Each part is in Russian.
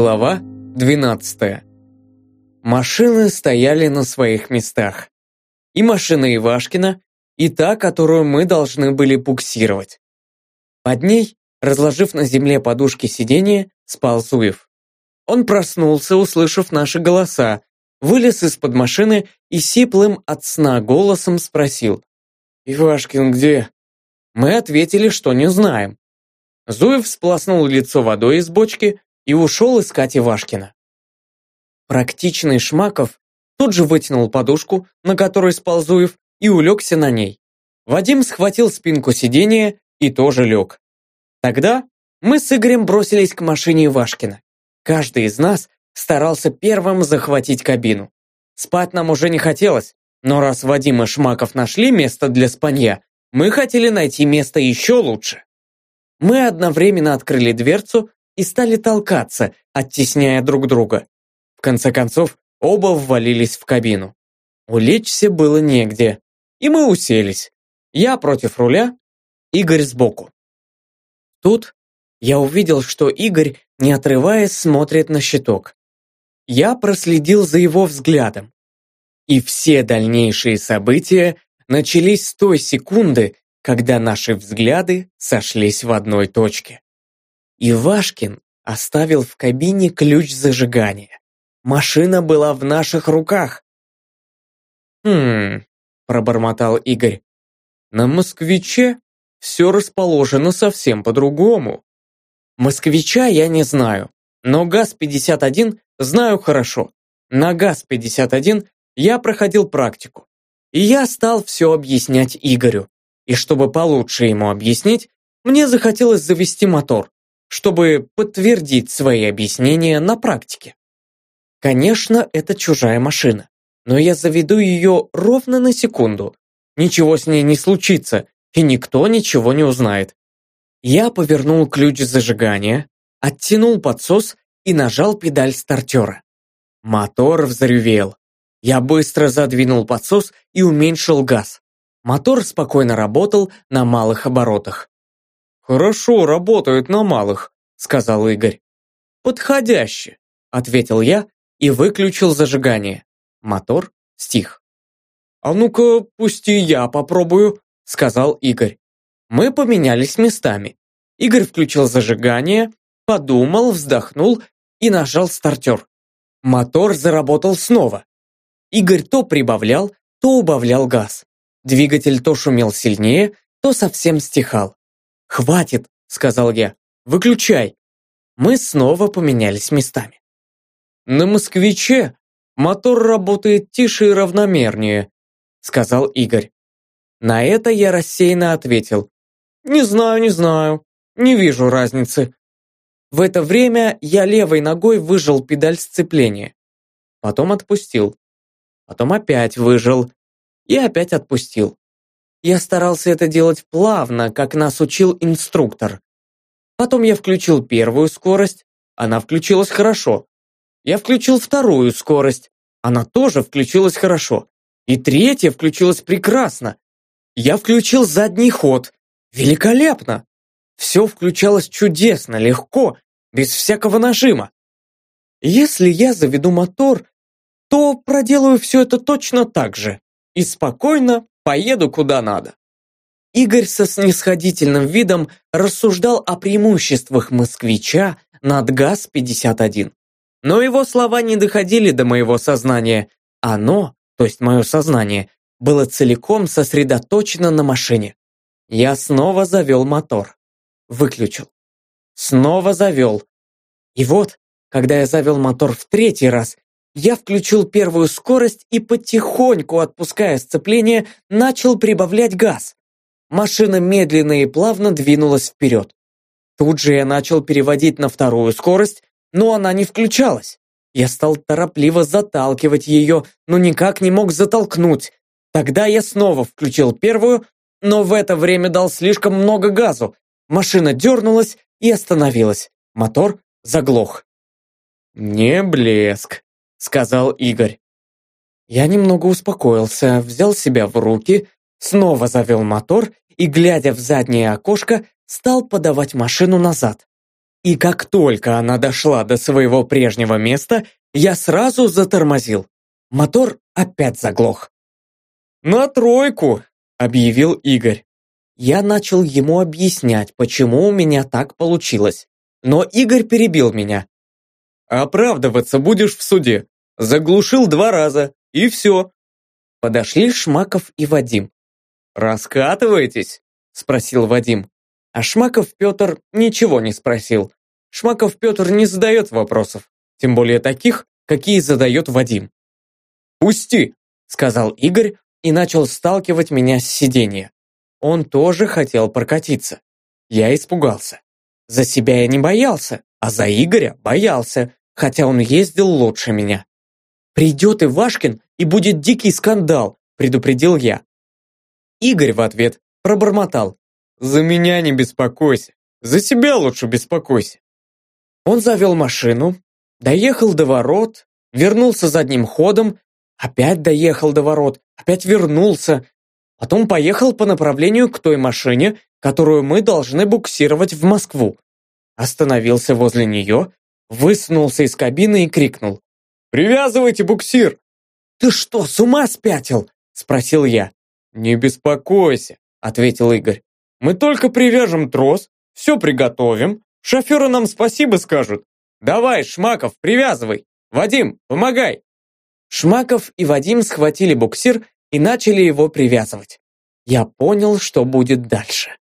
Глава 12. Машины стояли на своих местах. И машина Ивашкина, и та, которую мы должны были буксировать. Под ней, разложив на земле подушки сиденья, спал Зуев. Он проснулся, услышав наши голоса, вылез из-под машины и сиплым от сна голосом спросил. «Ивашкин где?» Мы ответили, что не знаем. Зуев сплоснул лицо водой из бочки и ушел искать Ивашкина. Практичный Шмаков тут же вытянул подушку, на которой спал Зуев, и улегся на ней. Вадим схватил спинку сиденья и тоже лег. Тогда мы с Игорем бросились к машине Ивашкина. Каждый из нас старался первым захватить кабину. Спать нам уже не хотелось, но раз Вадим и Шмаков нашли место для спанья, мы хотели найти место еще лучше. Мы одновременно открыли дверцу и стали толкаться, оттесняя друг друга. В конце концов, оба ввалились в кабину. Улечься было негде, и мы уселись. Я против руля, Игорь сбоку. Тут я увидел, что Игорь, не отрываясь, смотрит на щиток. Я проследил за его взглядом. И все дальнейшие события начались с той секунды, когда наши взгляды сошлись в одной точке. Ивашкин оставил в кабине ключ зажигания. Машина была в наших руках. «Хм...» – пробормотал Игорь. «На «Москвиче» все расположено совсем по-другому. Москвича я не знаю, но ГАЗ-51 знаю хорошо. На ГАЗ-51 я проходил практику. И я стал все объяснять Игорю. И чтобы получше ему объяснить, мне захотелось завести мотор, чтобы подтвердить свои объяснения на практике. Конечно, это чужая машина, но я заведу ее ровно на секунду. Ничего с ней не случится, и никто ничего не узнает. Я повернул ключ зажигания, оттянул подсос и нажал педаль стартера. Мотор взревел. Я быстро задвинул подсос и уменьшил газ. Мотор спокойно работал на малых оборотах. «Хорошо работают на малых», — сказал Игорь. «Подходяще», — ответил я и выключил зажигание. Мотор стих. «А ну-ка, пусти я попробую», — сказал Игорь. Мы поменялись местами. Игорь включил зажигание, подумал, вздохнул и нажал стартер. Мотор заработал снова. Игорь то прибавлял, то убавлял газ. Двигатель то шумел сильнее, то совсем стихал. «Хватит», — сказал я, — «выключай». Мы снова поменялись местами. «На «Москвиче» мотор работает тише и равномернее», — сказал Игорь. На это я рассеянно ответил. «Не знаю, не знаю, не вижу разницы». В это время я левой ногой выжал педаль сцепления. Потом отпустил потом опять выжил и опять отпустил. Я старался это делать плавно, как нас учил инструктор. Потом я включил первую скорость, она включилась хорошо. Я включил вторую скорость, она тоже включилась хорошо. И третья включилась прекрасно. Я включил задний ход. Великолепно! Все включалось чудесно, легко, без всякого нажима. Если я заведу мотор, то проделаю все это точно так же и спокойно поеду куда надо. Игорь со снисходительным видом рассуждал о преимуществах москвича над ГАЗ-51. Но его слова не доходили до моего сознания. Оно, то есть мое сознание, было целиком сосредоточено на машине. Я снова завел мотор. Выключил. Снова завел. И вот, когда я завел мотор в третий раз, я включил первую скорость и потихоньку, отпуская сцепление, начал прибавлять газ. Машина медленно и плавно двинулась вперед. Тут же я начал переводить на вторую скорость, но она не включалась. Я стал торопливо заталкивать ее, но никак не мог затолкнуть. Тогда я снова включил первую, но в это время дал слишком много газу. Машина дернулась и остановилась. Мотор заглох. «Не блеск», сказал Игорь. Я немного успокоился, взял себя в руки, снова завел мотор и, глядя в заднее окошко, стал подавать машину назад. И как только она дошла до своего прежнего места, я сразу затормозил. Мотор опять заглох. «На тройку!» – объявил Игорь. Я начал ему объяснять, почему у меня так получилось. Но Игорь перебил меня. «Оправдываться будешь в суде. Заглушил два раза, и все». Подошли Шмаков и Вадим. «Раскатываетесь?» – спросил Вадим. А Шмаков Петр ничего не спросил. Шмаков Петр не задает вопросов, тем более таких, какие задает Вадим. «Пусти!» – сказал Игорь и начал сталкивать меня с сиденья. Он тоже хотел прокатиться. Я испугался. За себя я не боялся, а за Игоря боялся, хотя он ездил лучше меня. «Придет Ивашкин, и будет дикий скандал», – предупредил я. Игорь в ответ пробормотал. «За меня не беспокойся, за себя лучше беспокойся». Он завел машину, доехал до ворот, вернулся задним ходом, опять доехал до ворот, опять вернулся, потом поехал по направлению к той машине, которую мы должны буксировать в Москву. Остановился возле нее, высунулся из кабины и крикнул. «Привязывайте буксир!» «Ты что, с ума спятил?» – спросил я. «Не беспокойся», – ответил Игорь. «Мы только привяжем трос, все приготовим, шоферы нам спасибо скажут. Давай, Шмаков, привязывай! Вадим, помогай!» Шмаков и Вадим схватили буксир и начали его привязывать. Я понял, что будет дальше.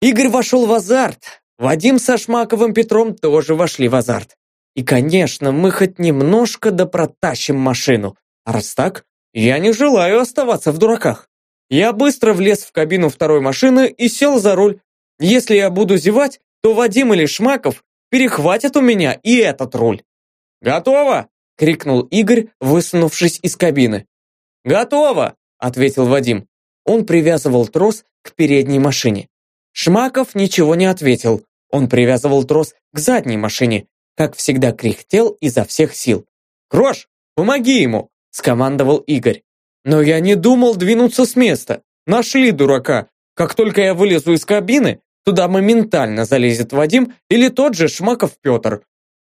Игорь вошел в азарт. Вадим со Шмаковым Петром тоже вошли в азарт. И, конечно, мы хоть немножко да протащим машину. А раз так, я не желаю оставаться в дураках. Я быстро влез в кабину второй машины и сел за руль. Если я буду зевать, то Вадим или Шмаков перехватят у меня и этот руль. «Готово!» — крикнул Игорь, высунувшись из кабины. «Готово!» — ответил Вадим. Он привязывал трос к передней машине. Шмаков ничего не ответил. Он привязывал трос к задней машине, как всегда кряхтел изо всех сил. «Крош, помоги ему!» – скомандовал Игорь. Но я не думал двинуться с места. Нашли дурака. Как только я вылезу из кабины, туда моментально залезет Вадим или тот же Шмаков Петр.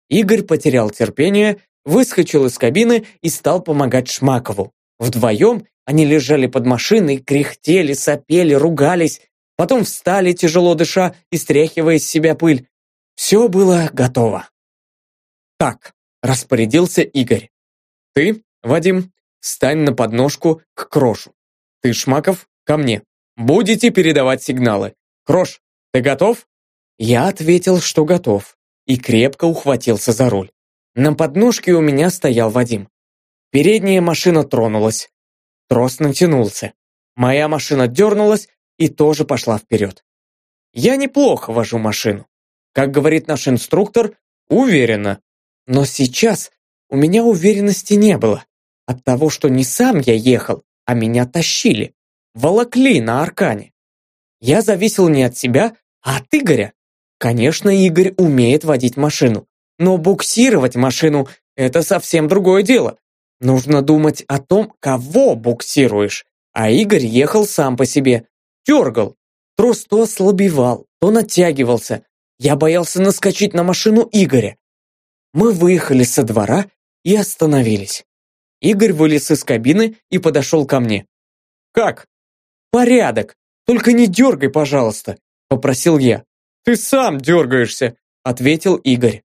Игорь потерял терпение, выскочил из кабины и стал помогать Шмакову. Вдвоем они лежали под машиной, кряхтели, сопели, ругались, потом встали, тяжело дыша и стряхивая из себя пыль. Все было готово. Так, распорядился Игорь. Ты, Вадим, стань на подножку к Крошу. Ты, Шмаков, ко мне. Будете передавать сигналы. Крош, ты готов? Я ответил, что готов, и крепко ухватился за руль. На подножке у меня стоял Вадим. Передняя машина тронулась. Трос натянулся. Моя машина дернулась и тоже пошла вперед. Я неплохо вожу машину. Как говорит наш инструктор, уверенно. Но сейчас у меня уверенности не было. От того, что не сам я ехал, а меня тащили. Волокли на аркане. Я зависел не от себя, а от Игоря. Конечно, Игорь умеет водить машину. Но буксировать машину – это совсем другое дело. Нужно думать о том, кого буксируешь. А Игорь ехал сам по себе. Дергал. Трос то ослабевал, то натягивался. Я боялся наскочить на машину Игоря. Мы выехали со двора и остановились. Игорь вылез из кабины и подошел ко мне. «Как?» «Порядок. Только не дергай, пожалуйста», — попросил я. «Ты сам дергаешься», — ответил Игорь.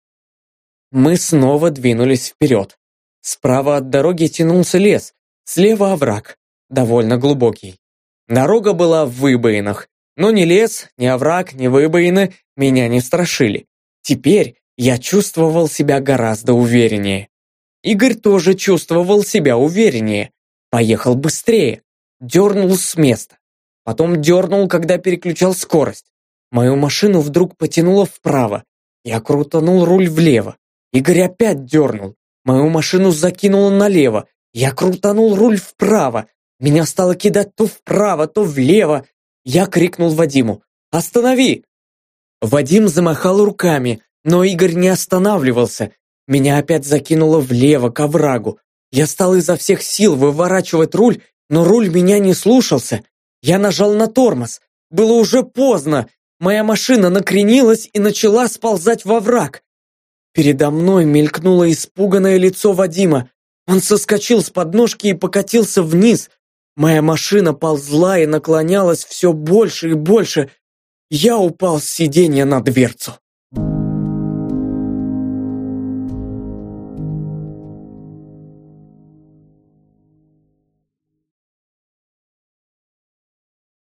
Мы снова двинулись вперед. Справа от дороги тянулся лес, слева овраг, довольно глубокий. Дорога была в выбоинах, но ни лес, ни овраг, ни выбоины меня не страшили. Теперь я чувствовал себя гораздо увереннее. Игорь тоже чувствовал себя увереннее. Поехал быстрее, дернул с места. Потом дернул, когда переключал скорость. Мою машину вдруг потянуло вправо. Я крутанул руль влево. Игорь опять дернул. Мою машину закинуло налево. Я крутанул руль вправо. Меня стало кидать то вправо, то влево. Я крикнул Вадиму «Останови!». Вадим замахал руками, но Игорь не останавливался. Меня опять закинуло влево, к оврагу. Я стал изо всех сил выворачивать руль, но руль меня не слушался. Я нажал на тормоз. Было уже поздно. моя машина накренилась и начала сползать во враг. Передо мной мелькнуло испуганное лицо Вадима. Он соскочил с подножки и покатился вниз. Моя машина ползла и наклонялась все больше и больше. Я упал с сиденья на дверцу.